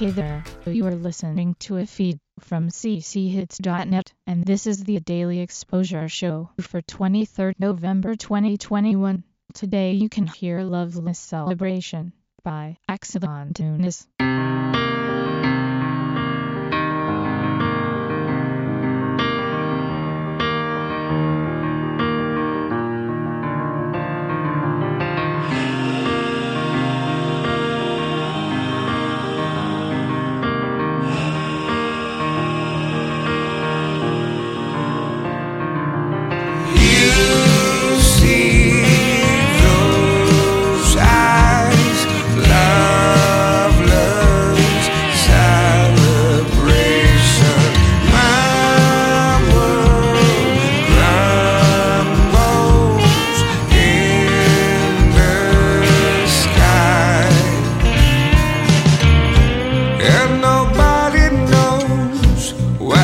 Hey there, you are listening to a feed from cchits.net, and this is the Daily Exposure Show for 23rd November 2021. Today you can hear Loveless Celebration by Axelon Tunis.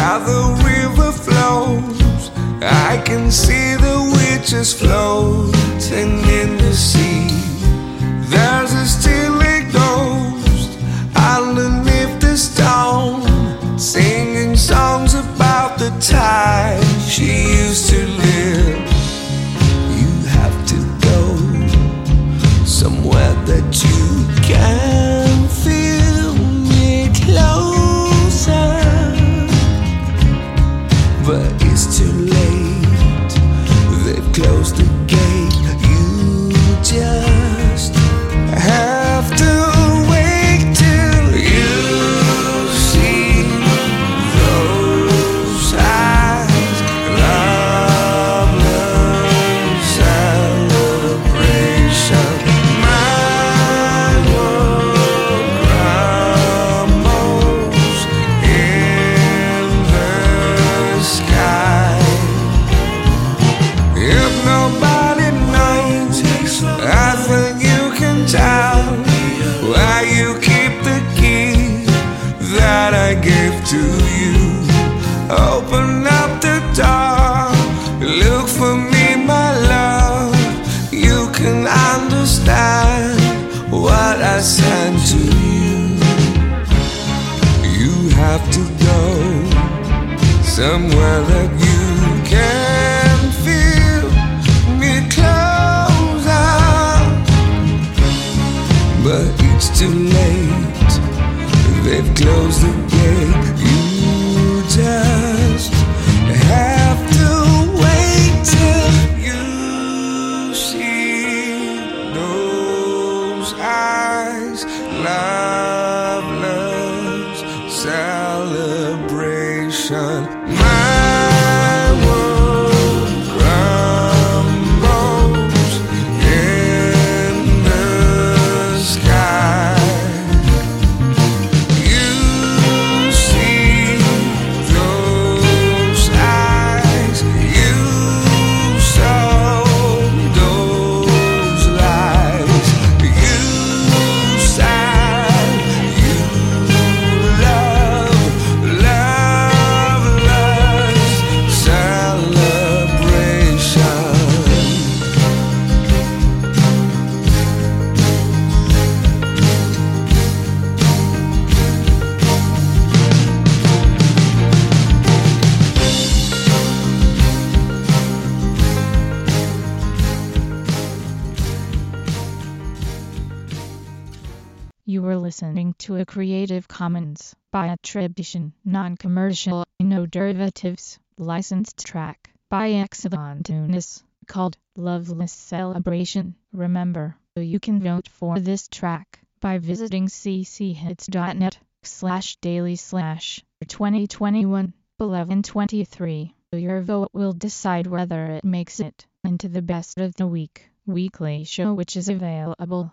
Where the river flows. I can see the witches floating in the sea. There's a steely ghost underneath the stone, singing songs about the time she used to live. You have to go somewhere that you can but it's too late. Open up the door, look for me, my love. You can understand what I sent to you. You have to go somewhere that you can feel me closer. But it's too late, they've closed the gate. My You were listening to a Creative Commons by attribution, non-commercial, no derivatives, licensed track by Axelon Tunis called Loveless Celebration. Remember, you can vote for this track by visiting cchits.net slash daily slash 2021 1123. Your vote will decide whether it makes it into the best of the week weekly show which is available